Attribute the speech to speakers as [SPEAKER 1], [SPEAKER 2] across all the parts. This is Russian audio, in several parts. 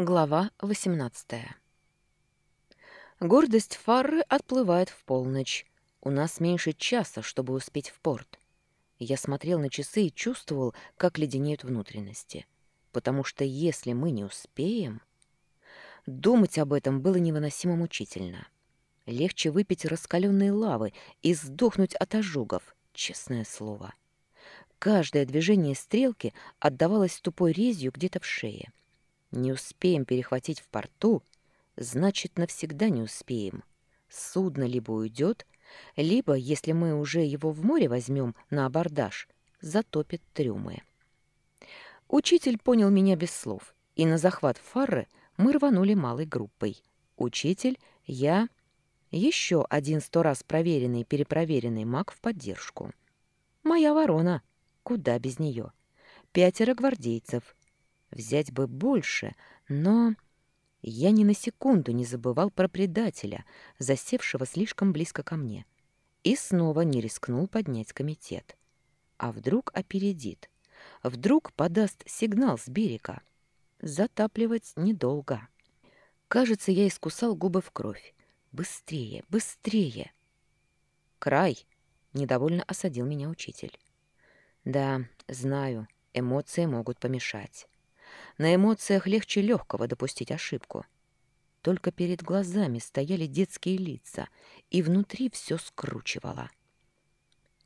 [SPEAKER 1] Глава 18 Гордость Фарры отплывает в полночь. У нас меньше часа, чтобы успеть в порт. Я смотрел на часы и чувствовал, как леденеют внутренности. Потому что если мы не успеем... Думать об этом было невыносимо мучительно. Легче выпить раскаленные лавы и сдохнуть от ожогов, честное слово. Каждое движение стрелки отдавалось тупой резью где-то в шее. Не успеем перехватить в порту, значит, навсегда не успеем. Судно либо уйдет, либо, если мы уже его в море возьмем на абордаж, затопит трюмы. Учитель понял меня без слов, и на захват фары мы рванули малой группой. Учитель, я, еще один сто раз проверенный перепроверенный маг в поддержку. Моя ворона, куда без нее. Пятеро гвардейцев, Взять бы больше, но... Я ни на секунду не забывал про предателя, засевшего слишком близко ко мне, и снова не рискнул поднять комитет. А вдруг опередит? Вдруг подаст сигнал с берега? Затапливать недолго. Кажется, я искусал губы в кровь. Быстрее, быстрее! Край! Недовольно осадил меня учитель. Да, знаю, эмоции могут помешать. На эмоциях легче легкого допустить ошибку. Только перед глазами стояли детские лица, и внутри все скручивало.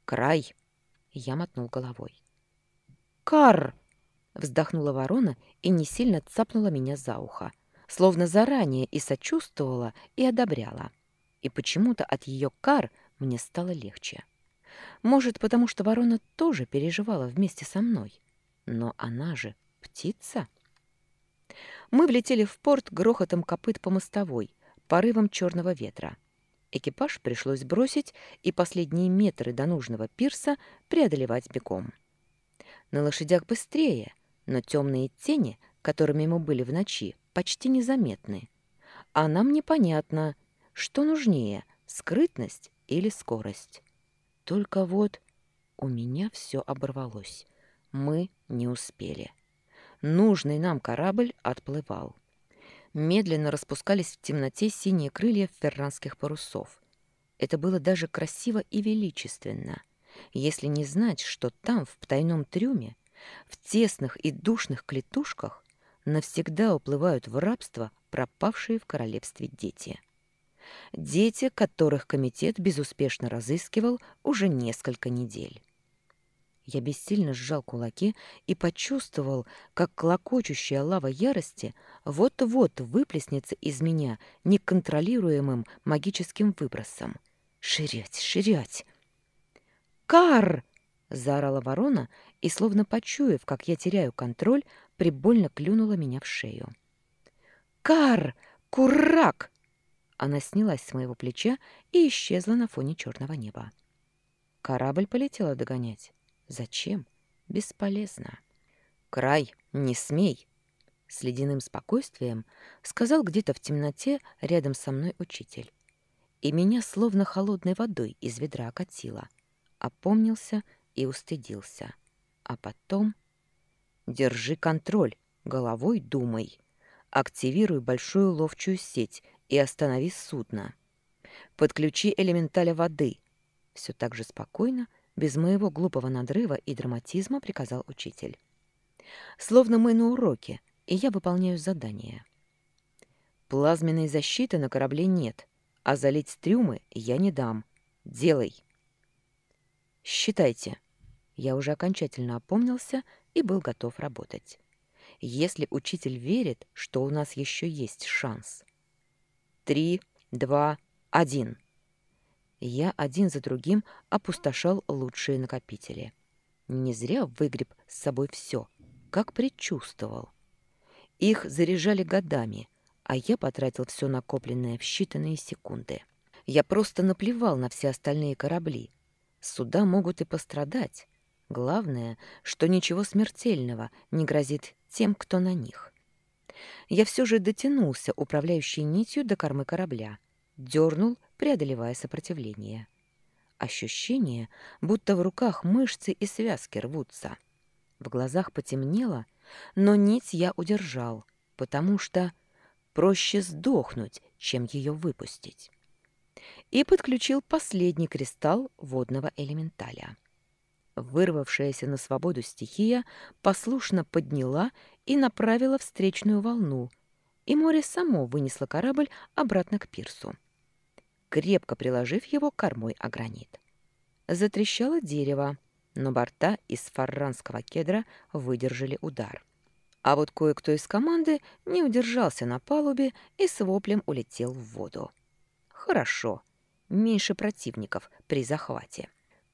[SPEAKER 1] «Край!» — я мотнул головой. «Кар!» — вздохнула ворона и не сильно цапнула меня за ухо, словно заранее и сочувствовала, и одобряла. И почему-то от ее кар мне стало легче. Может, потому что ворона тоже переживала вместе со мной. Но она же Птица? Мы влетели в порт грохотом копыт по мостовой, порывом черного ветра. Экипаж пришлось бросить и последние метры до нужного пирса преодолевать бегом. На лошадях быстрее, но темные тени, которыми мы были в ночи, почти незаметны. А нам непонятно, что нужнее — скрытность или скорость. Только вот у меня все оборвалось. Мы не успели. Нужный нам корабль отплывал. Медленно распускались в темноте синие крылья ферранских парусов. Это было даже красиво и величественно, если не знать, что там, в потайном трюме, в тесных и душных клетушках, навсегда уплывают в рабство пропавшие в королевстве дети. Дети, которых комитет безуспешно разыскивал уже несколько недель. Я бессильно сжал кулаки и почувствовал, как клокочущая лава ярости вот-вот выплеснется из меня неконтролируемым магическим выбросом. «Ширять, ширять!» «Кар!» — заорала ворона и, словно почуяв, как я теряю контроль, прибольно клюнула меня в шею. «Кар! Курак!» Она снялась с моего плеча и исчезла на фоне черного неба. Корабль полетела догонять. Зачем? Бесполезно. Край, не смей! С ледяным спокойствием сказал где-то в темноте рядом со мной учитель. И меня словно холодной водой из ведра окатило. Опомнился и устыдился. А потом... Держи контроль, головой думай. Активируй большую ловчую сеть и останови судно. Подключи элементаля воды. Все так же спокойно без моего глупого надрыва и драматизма приказал учитель. Словно мы на уроке, и я выполняю задание. Плазменной защиты на корабле нет, а залить трюмы я не дам. Делай. Считайте. Я уже окончательно опомнился и был готов работать. Если учитель верит, что у нас еще есть шанс. Три, два, один я один за другим опустошал лучшие накопители. Не зря выгреб с собой все, как предчувствовал. Их заряжали годами, а я потратил все накопленное в считанные секунды. Я просто наплевал на все остальные корабли. Суда могут и пострадать. Главное, что ничего смертельного не грозит тем, кто на них. Я все же дотянулся управляющей нитью до кормы корабля, дернул преодолевая сопротивление. Ощущение, будто в руках мышцы и связки рвутся. В глазах потемнело, но нить я удержал, потому что проще сдохнуть, чем ее выпустить. И подключил последний кристалл водного элементаля. Вырвавшаяся на свободу стихия послушно подняла и направила встречную волну, и море само вынесло корабль обратно к пирсу, крепко приложив его кормой о гранит. Затрещало дерево, но борта из фарранского кедра выдержали удар. А вот кое-кто из команды не удержался на палубе и с воплем улетел в воду. Хорошо, меньше противников при захвате.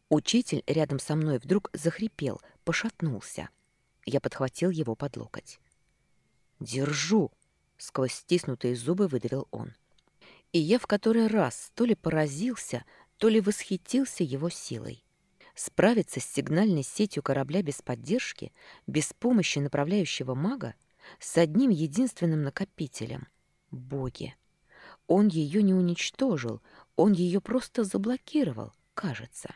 [SPEAKER 1] Учитель рядом со мной вдруг захрипел, пошатнулся. Я подхватил его под локоть. «Держу!» — сквозь стиснутые зубы выдавил он. И я в который раз то ли поразился, то ли восхитился его силой. Справиться с сигнальной сетью корабля без поддержки, без помощи направляющего мага, с одним единственным накопителем — боги. Он ее не уничтожил, он ее просто заблокировал, кажется.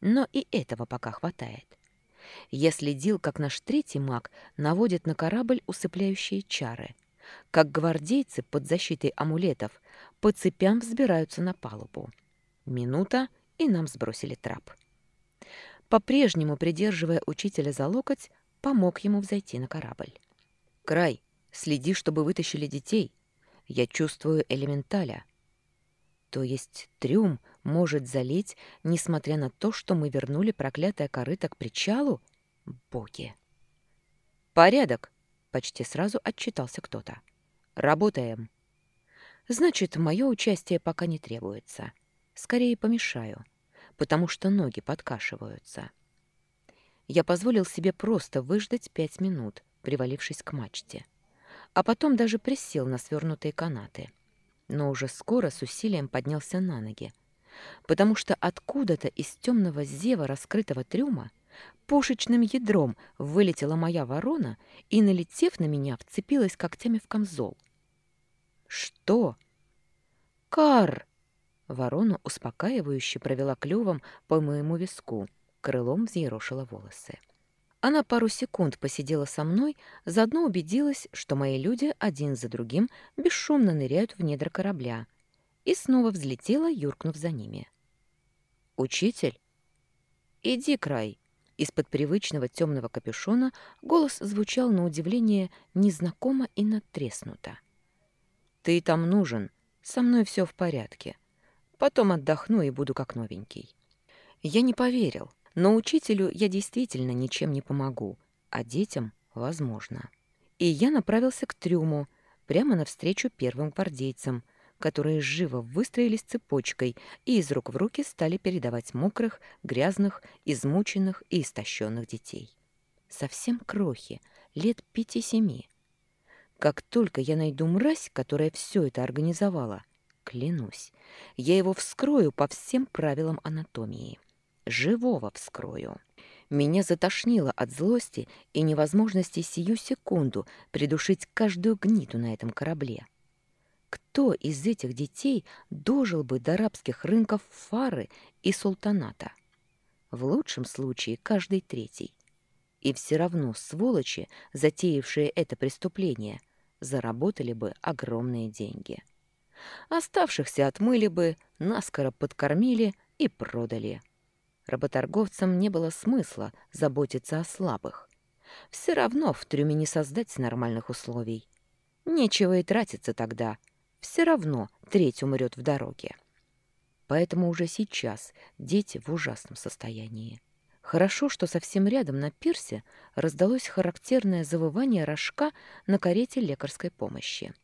[SPEAKER 1] Но и этого пока хватает. Я следил, как наш третий маг наводит на корабль усыпляющие чары, как гвардейцы под защитой амулетов по цепям взбираются на палубу. Минута, и нам сбросили трап по-прежнему придерживая учителя за локоть, помог ему взойти на корабль. «Край, следи, чтобы вытащили детей. Я чувствую элементаля». То есть трюм может залить, несмотря на то, что мы вернули проклятое корыто к причалу? Боги! «Порядок!» — почти сразу отчитался кто-то. «Работаем!» «Значит, мое участие пока не требуется. Скорее помешаю потому что ноги подкашиваются. Я позволил себе просто выждать пять минут, привалившись к мачте. А потом даже присел на свернутые канаты. Но уже скоро с усилием поднялся на ноги, потому что откуда-то из темного зева раскрытого трюма пушечным ядром вылетела моя ворона и, налетев на меня, вцепилась когтями в камзол. «Что?» «Кар!» Ворона успокаивающе провела клювом по моему виску, крылом взъерошила волосы. Она пару секунд посидела со мной, заодно убедилась, что мои люди один за другим бесшумно ныряют в недра корабля, и снова взлетела, юркнув за ними. «Учитель?» «Иди, край!» Из-под привычного темного капюшона голос звучал на удивление незнакомо и надтреснуто. «Ты там нужен. Со мной все в порядке. Потом отдохну и буду как новенький. Я не поверил, но учителю я действительно ничем не помогу, а детям — возможно. И я направился к трюму, прямо навстречу первым гвардейцам, которые живо выстроились цепочкой и из рук в руки стали передавать мокрых, грязных, измученных и истощенных детей. Совсем крохи, лет пяти-семи. Как только я найду мразь, которая все это организовала, Клянусь, я его вскрою по всем правилам анатомии. Живого вскрою. Меня затошнило от злости и невозможности сию секунду придушить каждую гниту на этом корабле. Кто из этих детей дожил бы до рабских рынков Фары и Султаната? В лучшем случае каждый третий. И все равно сволочи, затеявшие это преступление, заработали бы огромные деньги. Оставшихся отмыли бы, наскоро подкормили и продали. Работорговцам не было смысла заботиться о слабых. Все равно в трюме не создать нормальных условий. Нечего и тратиться тогда. Все равно треть умрет в дороге. Поэтому уже сейчас дети в ужасном состоянии. Хорошо, что совсем рядом на пирсе раздалось характерное завывание рожка на карете лекарской помощи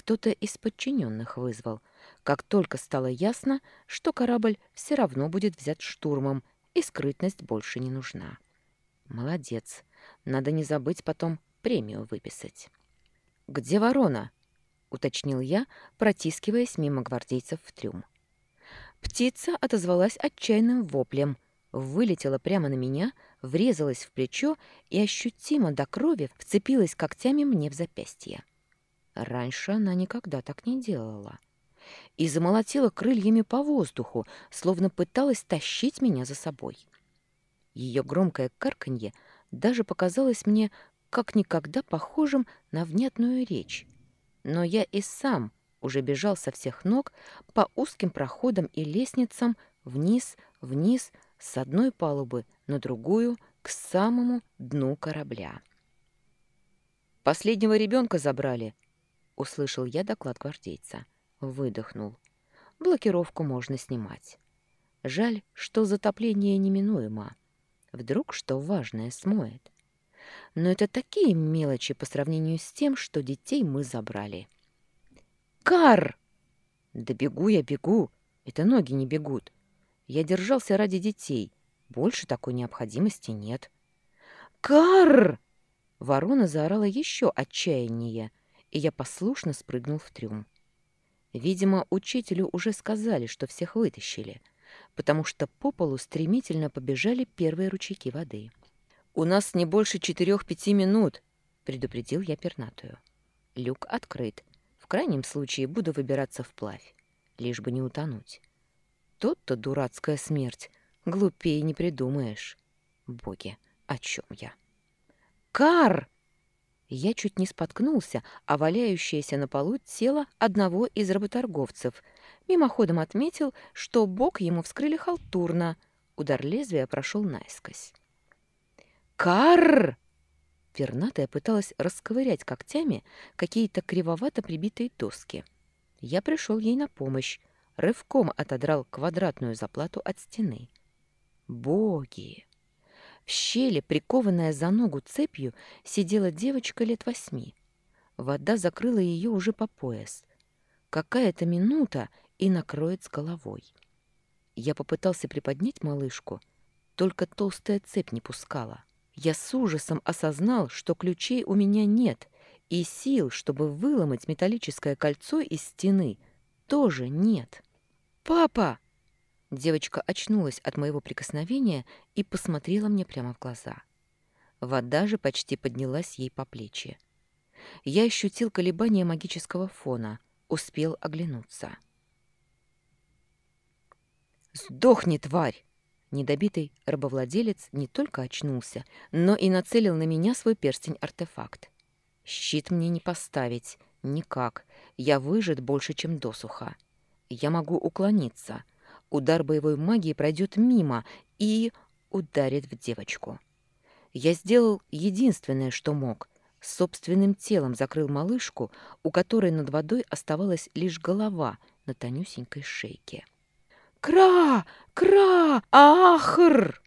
[SPEAKER 1] кто-то из подчиненных вызвал, как только стало ясно, что корабль все равно будет взят штурмом, и скрытность больше не нужна. Молодец. Надо не забыть потом премию выписать. «Где ворона?» — уточнил я, протискиваясь мимо гвардейцев в трюм. Птица отозвалась отчаянным воплем, вылетела прямо на меня, врезалась в плечо и ощутимо до крови вцепилась когтями мне в запястье. Раньше она никогда так не делала. И замолотила крыльями по воздуху, словно пыталась тащить меня за собой. Ее громкое карканье даже показалось мне как никогда похожим на внятную речь. Но я и сам уже бежал со всех ног по узким проходам и лестницам вниз, вниз, с одной палубы на другую, к самому дну корабля. «Последнего ребенка забрали», — услышал я доклад гвардейца. Выдохнул. «Блокировку можно снимать. Жаль, что затопление неминуемо. Вдруг что важное смоет. Но это такие мелочи по сравнению с тем, что детей мы забрали». «Кар!» «Да бегу я, бегу. Это ноги не бегут. Я держался ради детей. Больше такой необходимости нет». «Кар!» Ворона заорала еще отчаяннее, и я послушно спрыгнул в трюм. Видимо, учителю уже сказали, что всех вытащили, потому что по полу стремительно побежали первые ручейки воды. «У нас не больше четырех-пяти минут», — предупредил я пернатую. Люк открыт. В крайнем случае буду выбираться вплавь, лишь бы не утонуть. Тот-то дурацкая смерть. Глупее не придумаешь. Боги, о чем я? Кар! Я чуть не споткнулся, а валяющееся на полу тело одного из работорговцев. Мимоходом отметил, что бок ему вскрыли халтурно. Удар лезвия прошел наискось. «Кар!» Пернатая пыталась расковырять когтями какие-то кривовато прибитые доски. Я пришел ей на помощь, рывком отодрал квадратную заплату от стены. «Боги!» В щели, прикованная за ногу цепью, сидела девочка лет восьми. Вода закрыла ее уже по пояс. Какая-то минута и накроет с головой. Я попытался приподнять малышку, только толстая цепь не пускала. Я с ужасом осознал, что ключей у меня нет, и сил, чтобы выломать металлическое кольцо из стены, тоже нет. «Папа!» Девочка очнулась от моего прикосновения и посмотрела мне прямо в глаза. Вода же почти поднялась ей по плечи. Я ощутил колебания магического фона, успел оглянуться. «Сдохни, тварь!» Недобитый рабовладелец не только очнулся, но и нацелил на меня свой перстень-артефакт. Щит мне не поставить, никак. Я выжат больше, чем досуха. Я могу уклониться, Удар боевой магии пройдет мимо и ударит в девочку. Я сделал единственное, что мог. Собственным телом закрыл малышку, у которой над водой оставалась лишь голова на тонюсенькой шейке. «Кра! Кра! Ахр!»